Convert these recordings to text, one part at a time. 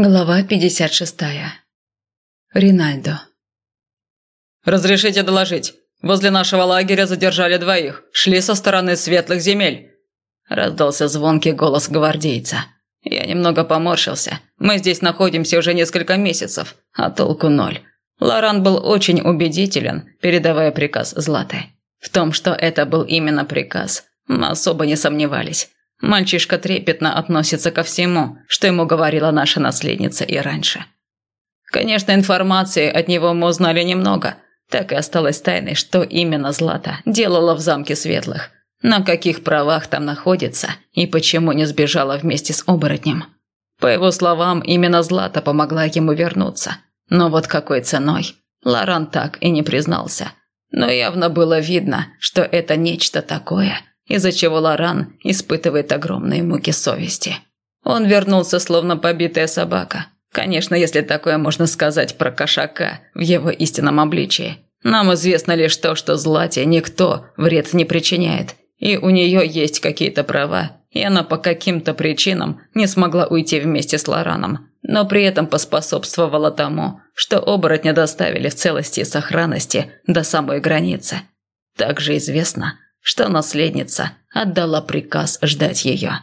Глава 56. Ринальдо. «Разрешите доложить. Возле нашего лагеря задержали двоих. Шли со стороны светлых земель». Раздался звонкий голос гвардейца. Я немного поморщился. Мы здесь находимся уже несколько месяцев, а толку ноль. Лоран был очень убедителен, передавая приказ Златы. В том, что это был именно приказ, мы особо не сомневались. Мальчишка трепетно относится ко всему, что ему говорила наша наследница и раньше. Конечно, информации от него мы узнали немного. Так и осталось тайной, что именно Злата делала в замке Светлых. На каких правах там находится и почему не сбежала вместе с оборотнем. По его словам, именно Злата помогла ему вернуться. Но вот какой ценой? Лоран так и не признался. Но явно было видно, что это нечто такое – из-за чего Лоран испытывает огромные муки совести. Он вернулся словно побитая собака. Конечно, если такое можно сказать про кошака в его истинном обличии. Нам известно лишь то, что Злате никто вред не причиняет, и у нее есть какие-то права, и она по каким-то причинам не смогла уйти вместе с Лораном, но при этом поспособствовала тому, что оборотня доставили в целости и сохранности до самой границы. Также известно, что наследница отдала приказ ждать ее.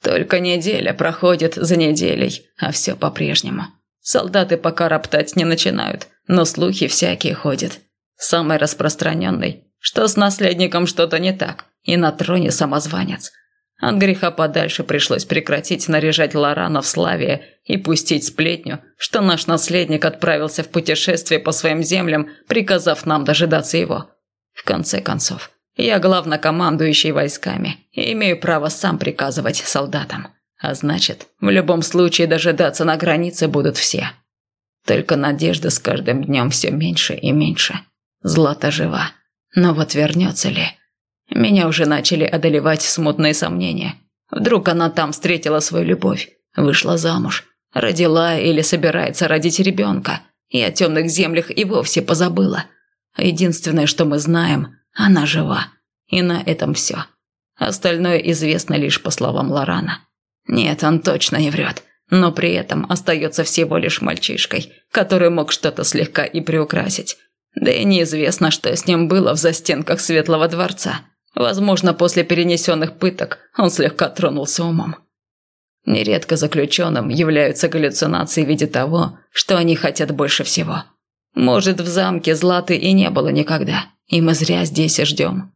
Только неделя проходит за неделей, а все по-прежнему. Солдаты пока роптать не начинают, но слухи всякие ходят. Самый распространенный, что с наследником что-то не так, и на троне самозванец. От греха подальше пришлось прекратить наряжать Лорана в славе и пустить сплетню, что наш наследник отправился в путешествие по своим землям, приказав нам дожидаться его. В конце концов, я главнокомандующий войсками и имею право сам приказывать солдатам. А значит, в любом случае дожидаться на границе будут все. Только надежда с каждым днем все меньше и меньше. Злата жива. Но вот вернется ли? Меня уже начали одолевать смутные сомнения. Вдруг она там встретила свою любовь, вышла замуж, родила или собирается родить ребенка, и о темных землях и вовсе позабыла. Единственное, что мы знаем, она жива. И на этом все. Остальное известно лишь по словам Лорана. Нет, он точно не врет. Но при этом остается всего лишь мальчишкой, который мог что-то слегка и приукрасить. Да и неизвестно, что с ним было в застенках Светлого Дворца. Возможно, после перенесенных пыток он слегка тронулся умом. Нередко заключенным являются галлюцинации в виде того, что они хотят больше всего. Может, в замке Златы и не было никогда и мы зря здесь ждем.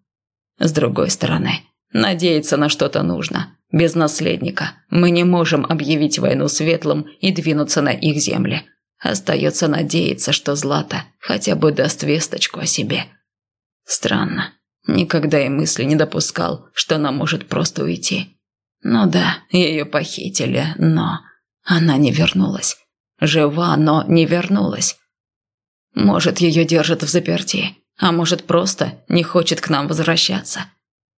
С другой стороны, надеяться на что-то нужно. Без наследника мы не можем объявить войну светлым и двинуться на их земли. Остается надеяться, что Злата хотя бы даст весточку о себе. Странно. Никогда и мысли не допускал, что она может просто уйти. Ну да, ее похитили, но... Она не вернулась. Жива, но не вернулась. Может, ее держат в заперти. А может, просто не хочет к нам возвращаться.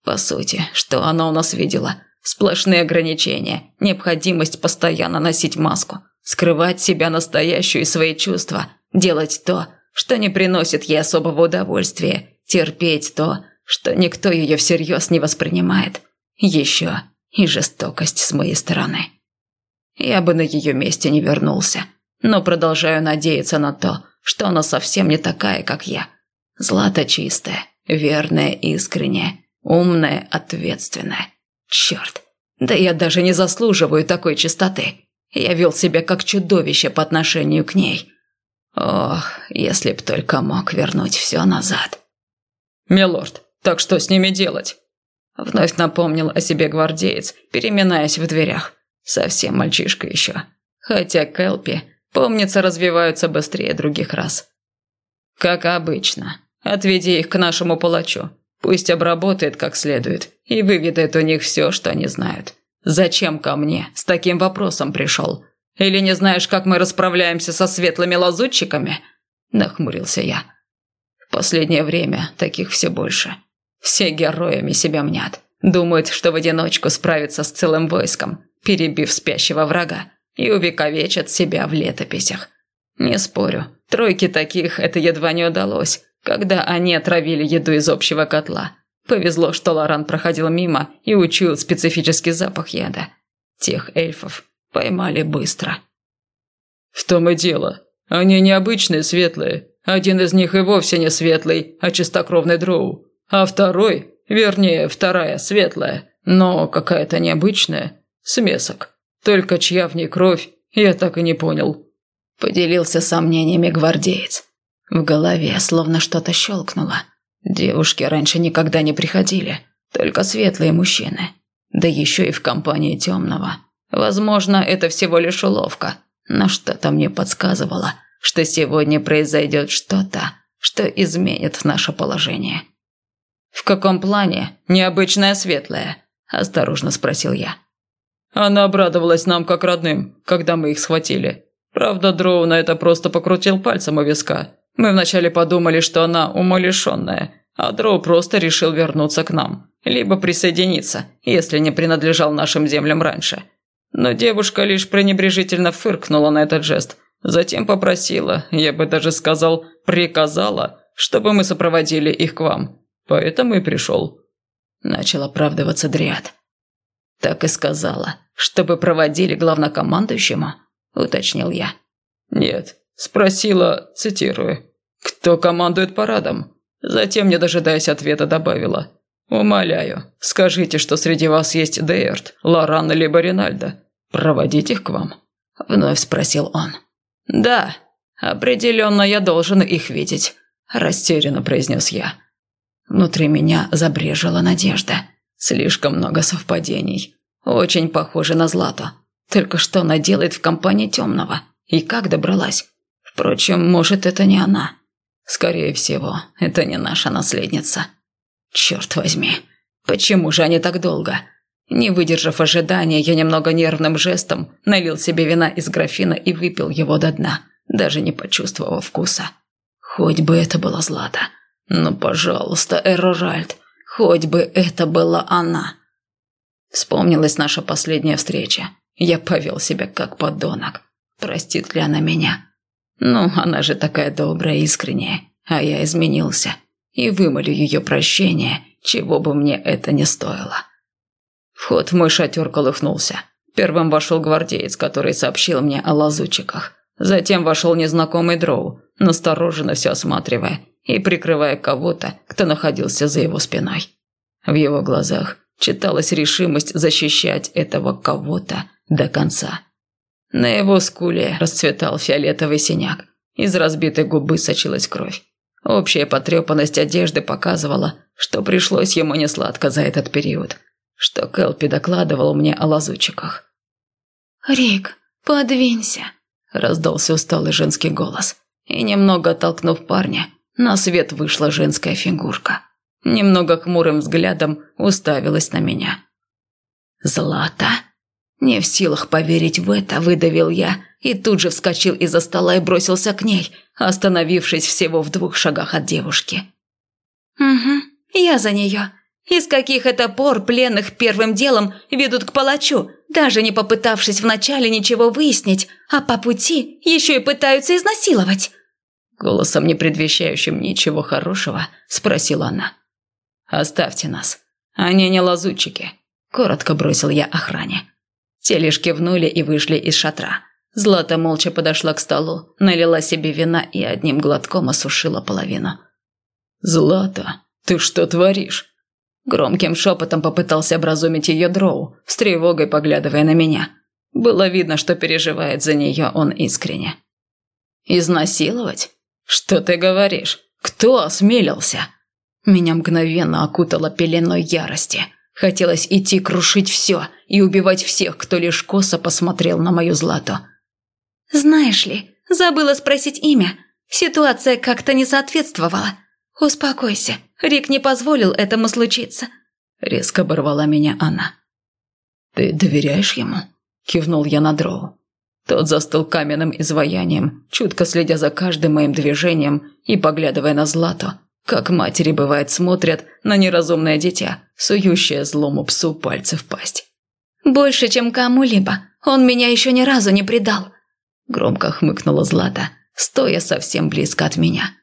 По сути, что она у нас видела? Сплошные ограничения, необходимость постоянно носить маску, скрывать себя настоящую и свои чувства, делать то, что не приносит ей особого удовольствия, терпеть то, что никто ее всерьез не воспринимает. Еще и жестокость с моей стороны. Я бы на ее месте не вернулся, но продолжаю надеяться на то, что она совсем не такая, как я – Злата чистая, верная, искренняя, умная, ответственная. Черт, да я даже не заслуживаю такой чистоты. Я вел себя как чудовище по отношению к ней. Ох, если б только мог вернуть все назад. «Милорд, так что с ними делать?» Вновь напомнил о себе гвардеец, переминаясь в дверях. Совсем мальчишка еще. Хотя Кэлпи, помнится, развиваются быстрее других раз. «Как обычно», Отведи их к нашему палачу. Пусть обработает как следует и выведает у них все, что они знают. Зачем ко мне с таким вопросом пришел? Или не знаешь, как мы расправляемся со светлыми лазутчиками?» Нахмурился я. В последнее время таких все больше. Все героями себя мнят. Думают, что в одиночку справятся с целым войском, перебив спящего врага, и увековечат себя в летописях. Не спорю, тройке таких это едва не удалось, когда они отравили еду из общего котла. Повезло, что Лоран проходил мимо и учуял специфический запах яда. Тех эльфов поймали быстро. В том и дело. Они необычные светлые. Один из них и вовсе не светлый, а чистокровный дроу. А второй, вернее, вторая светлая, но какая-то необычная, смесок. Только чья в ней кровь, я так и не понял. Поделился сомнениями гвардеец. В голове словно что-то щелкнуло. Девушки раньше никогда не приходили, только светлые мужчины. Да еще и в компании темного. Возможно, это всего лишь уловка, но что-то мне подсказывало, что сегодня произойдет что-то, что изменит наше положение. «В каком плане необычная светлая?» – осторожно спросил я. Она обрадовалась нам как родным, когда мы их схватили. Правда, Дроу на это просто покрутил пальцем у виска. Мы вначале подумали, что она умалишенная, а Дроу просто решил вернуться к нам, либо присоединиться, если не принадлежал нашим землям раньше. Но девушка лишь пренебрежительно фыркнула на этот жест, затем попросила, я бы даже сказал, приказала, чтобы мы сопроводили их к вам. Поэтому и пришел. Начал оправдываться Дриад. Так и сказала, чтобы проводили главнокомандующему, уточнил я. Нет, спросила, цитирую, кто командует парадом? Затем, не дожидаясь ответа, добавила. «Умоляю, скажите, что среди вас есть Дейерт, Лоран либо Ринальдо. Проводить их к вам?» Вновь спросил он. «Да, определенно я должен их видеть», – растерянно произнес я. Внутри меня забрежила надежда. Слишком много совпадений. Очень похоже на Злату. Только что она делает в компании темного? И как добралась? Впрочем, может, это не она. Скорее всего, это не наша наследница. Черт возьми, почему же они так долго? Не выдержав ожидания, я немного нервным жестом налил себе вина из графина и выпил его до дна, даже не почувствовав вкуса. Хоть бы это была Злата. Ну, пожалуйста, Эроральд, хоть бы это была она. Вспомнилась наша последняя встреча. Я повел себя как подонок. Простит ли она меня? Ну, она же такая добрая, искренняя, а я изменился. И вымолю ее прощение, чего бы мне это не стоило. Вход в мой шатер колыхнулся. Первым вошел гвардеец, который сообщил мне о лазутчиках. Затем вошел незнакомый дроу, настороженно все осматривая и прикрывая кого-то, кто находился за его спиной. В его глазах читалась решимость защищать этого кого-то до конца. На его скуле расцветал фиолетовый синяк. Из разбитой губы сочилась кровь. Общая потрепанность одежды показывала, что пришлось ему несладко за этот период, что Кэлпи докладывал мне о лазутчиках. «Рик, подвинься», – раздался усталый женский голос. И немного оттолкнув парня, на свет вышла женская фигурка. Немного хмурым взглядом уставилась на меня. «Злата?» Не в силах поверить в это, выдавил я и тут же вскочил из-за стола и бросился к ней, остановившись всего в двух шагах от девушки. «Угу, я за нее. Из каких это пор пленных первым делом ведут к палачу, даже не попытавшись вначале ничего выяснить, а по пути еще и пытаются изнасиловать?» Голосом, не предвещающим ничего хорошего, спросила она. «Оставьте нас. Они не лазутчики», – коротко бросил я охране. Те лишь кивнули и вышли из шатра. Злата молча подошла к столу, налила себе вина и одним глотком осушила половину. «Злата, ты что творишь?» Громким шепотом попытался образумить ее дроу, с тревогой поглядывая на меня. Было видно, что переживает за нее он искренне. «Изнасиловать? Что ты говоришь? Кто осмелился?» Меня мгновенно окутало пеленой ярости – Хотелось идти крушить все и убивать всех, кто лишь косо посмотрел на мою Злату. «Знаешь ли, забыла спросить имя. Ситуация как-то не соответствовала. Успокойся, Рик не позволил этому случиться». Резко оборвала меня она. «Ты доверяешь ему?» – кивнул я на дроу. Тот застыл каменным изваянием, чутко следя за каждым моим движением и поглядывая на Злату, как матери, бывает, смотрят на неразумное дитя, сующее злому псу пальцы в пасть. «Больше, чем кому-либо. Он меня еще ни разу не предал», – громко хмыкнула Злата, стоя совсем близко от меня.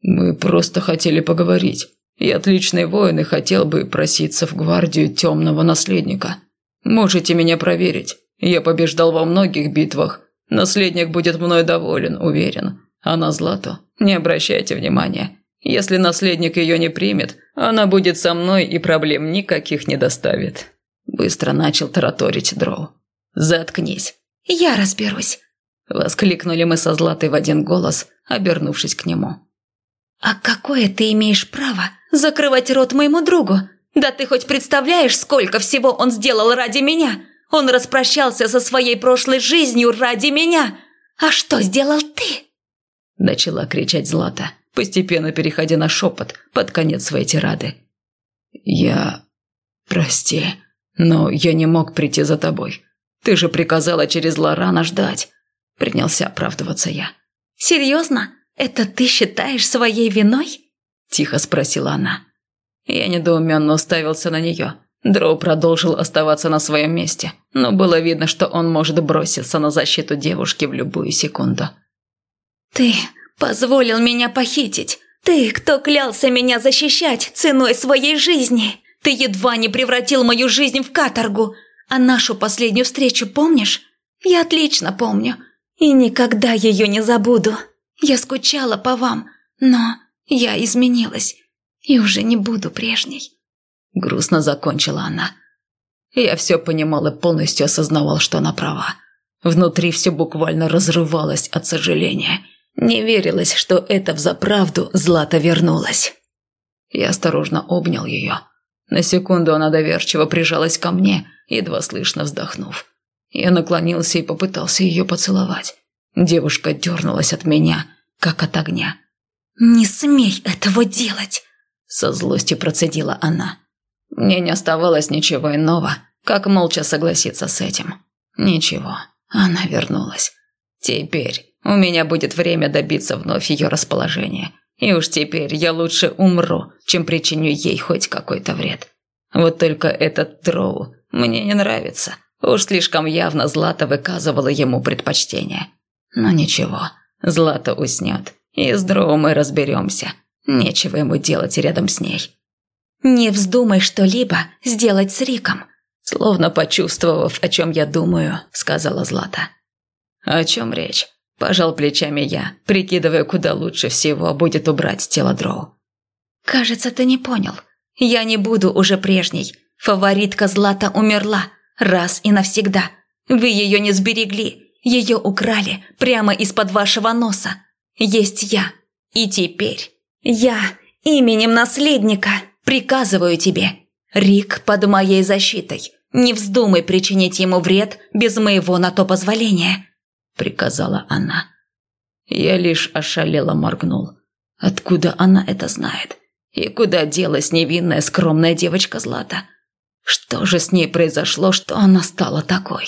«Мы просто хотели поговорить. Я отличный воин и хотел бы проситься в гвардию темного наследника. Можете меня проверить. Я побеждал во многих битвах, Наследник будет мной доволен, уверен. А на Злату не обращайте внимания. Если наследник ее не примет, она будет со мной и проблем никаких не доставит». Быстро начал тараторить Дроу. «Заткнись». «Я разберусь», – воскликнули мы со Златой в один голос, обернувшись к нему. «А какое ты имеешь право закрывать рот моему другу? Да ты хоть представляешь, сколько всего он сделал ради меня? Он распрощался со своей прошлой жизнью ради меня. А что сделал ты?» Начала кричать Злата, постепенно переходя на шепот под конец своей тирады. «Я... прости, но я не мог прийти за тобой. Ты же приказала через Лорана ждать». Принялся оправдываться я. «Серьезно? Это ты считаешь своей виной?» Тихо спросила она. Я недоуменно уставился на нее. Дроу продолжил оставаться на своем месте, но было видно, что он может броситься на защиту девушки в любую секунду. «Ты позволил меня похитить. Ты, кто клялся меня защищать ценой своей жизни. Ты едва не превратил мою жизнь в каторгу. А нашу последнюю встречу помнишь? Я отлично помню. И никогда ее не забуду. Я скучала по вам, но я изменилась и уже не буду прежней. Грустно закончила она. Я все понимал и полностью осознавал, что она права. Внутри все буквально разрывалось от сожаления. Не верилось, что это взаправду Злата вернулась. Я осторожно обнял ее. На секунду она доверчиво прижалась ко мне, едва слышно вздохнув. Я наклонился и попытался ее поцеловать. Девушка дернулась от меня, как от огня. «Не смей этого делать!» Со злостью процедила она. Мне не оставалось ничего иного, как молча согласиться с этим. Ничего, она вернулась. Теперь у меня будет время добиться вновь ее расположения. И уж теперь я лучше умру, чем причиню ей хоть какой-то вред. Вот только этот Дроу мне не нравится. Уж слишком явно Злата выказывала ему предпочтение. Но ничего, Злата уснет, и с Дроу мы разберемся. Нечего ему делать рядом с ней. «Не вздумай что-либо сделать с Риком», словно почувствовав, о чем я думаю, сказала Злата. «О чем речь?» – пожал плечами я, прикидывая, куда лучше всего будет убрать тело Дроу. «Кажется, ты не понял. Я не буду уже прежней. Фаворитка Злата умерла, раз и навсегда. Вы ее не сберегли, ее украли прямо из-под вашего носа. Есть я. И теперь я именем наследника приказываю тебе. Рик под моей защитой. Не вздумай причинить ему вред без моего на то позволения», – приказала она. Я лишь ошалело моргнул. Откуда она это знает? И куда делась невинная скромная девочка Злата? Что же с ней произошло, что она стала такой?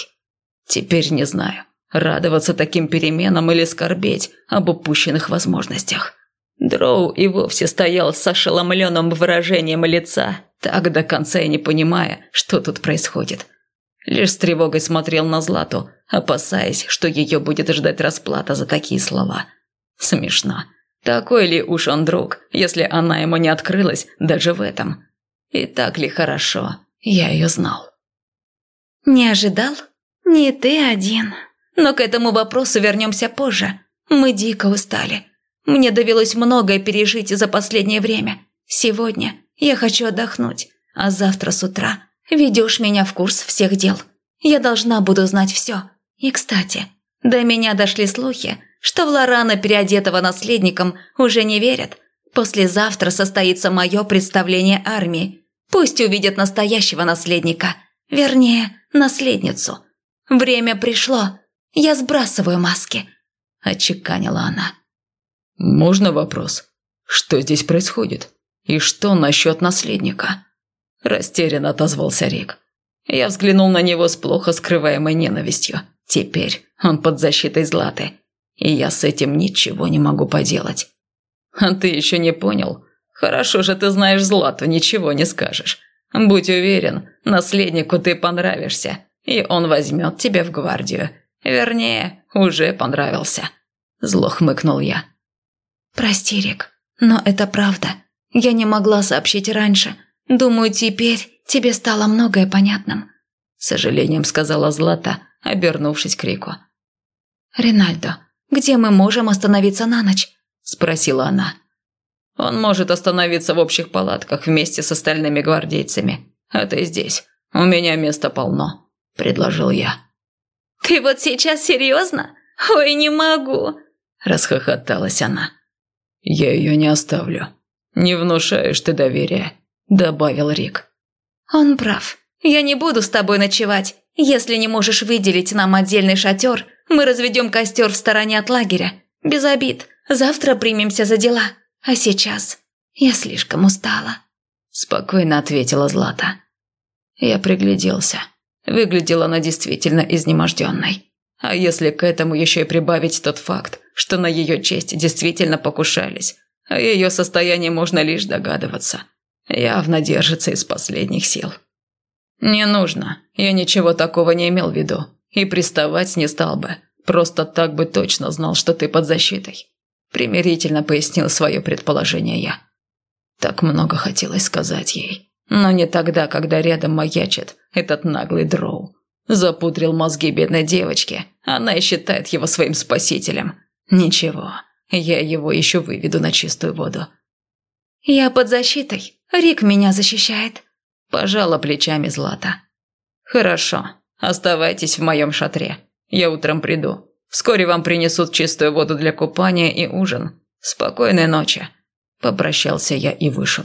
Теперь не знаю, радоваться таким переменам или скорбеть об упущенных возможностях. Дроу и вовсе стоял с ошеломленным выражением лица, так до конца и не понимая, что тут происходит. Лишь с тревогой смотрел на Злату, опасаясь, что ее будет ждать расплата за такие слова. Смешно. Такой ли уж он друг, если она ему не открылась даже в этом? И так ли хорошо, я ее знал. «Не ожидал? Не ты один. Но к этому вопросу вернемся позже. Мы дико устали. Мне довелось многое пережить за последнее время. Сегодня я хочу отдохнуть, а завтра с утра ведешь меня в курс всех дел. Я должна буду знать все. И, кстати, до меня дошли слухи, что в Лорана, переодетого наследником, уже не верят. Послезавтра состоится мое представление армии. Пусть увидят настоящего наследника. Вернее, наследницу. Время пришло. Я сбрасываю маски», – отчеканила она. «Можно вопрос? Что здесь происходит? И что насчет наследника?» Растерянно отозвался Рик. Я взглянул на него с плохо скрываемой ненавистью. Теперь он под защитой Златы, и я с этим ничего не могу поделать. А ты еще не понял? Хорошо же ты знаешь Злату, ничего не скажешь. Будь уверен, наследнику ты понравишься, и он возьмет тебя в гвардию. Вернее, уже понравился. Зло хмыкнул я. «Прости, Рик, но это правда. Я не могла сообщить раньше. Думаю, теперь тебе стало многое понятным», – с сожалением сказала Злата, обернувшись к Рику. «Ринальдо, где мы можем остановиться на ночь?» – спросила она. «Он может остановиться в общих палатках вместе с остальными гвардейцами. А ты здесь. У меня места полно», – предложил я. «Ты вот сейчас серьезно? Ой, не могу!» – расхохоталась она. «Я ее не оставлю. Не внушаешь ты доверия», – добавил Рик. «Он прав. Я не буду с тобой ночевать. Если не можешь выделить нам отдельный шатер, мы разведем костер в стороне от лагеря. Без обид. Завтра примемся за дела. А сейчас я слишком устала». Спокойно ответила Злата. Я пригляделся. Выглядела она действительно изнеможденной. А если к этому еще и прибавить тот факт, что на ее честь действительно покушались, о ее состоянии можно лишь догадываться. Явно держится из последних сил. «Не нужно. Я ничего такого не имел в виду. И приставать не стал бы. Просто так бы точно знал, что ты под защитой». Примирительно пояснил свое предположение я. Так много хотелось сказать ей. Но не тогда, когда рядом маячит этот наглый дроу. Запудрил мозги бедной девочки. Она и считает его своим спасителем. Ничего, я его еще выведу на чистую воду. «Я под защитой. Рик меня защищает», Пожала плечами Злата. «Хорошо, оставайтесь в моем шатре. Я утром приду. Вскоре вам принесут чистую воду для купания и ужин. Спокойной ночи». Попрощался я и вышел.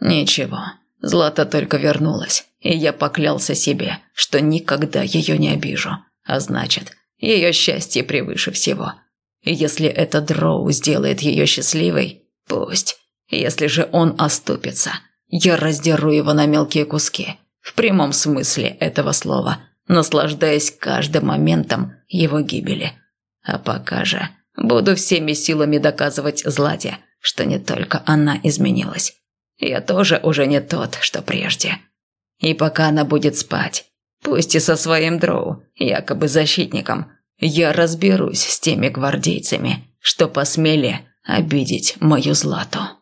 Ничего, Злата только вернулась, и я поклялся себе, что никогда ее не обижу. А значит, ее счастье превыше всего. И если этот дроу сделает ее счастливой, пусть. Если же он оступится – я раздеру его на мелкие куски, в прямом смысле этого слова, наслаждаясь каждым моментом его гибели. А пока же буду всеми силами доказывать Злате, что не только она изменилась. Я тоже уже не тот, что прежде. И пока она будет спать, пусть и со своим дроу, якобы защитником, я разберусь с теми гвардейцами, что посмели обидеть мою Злату.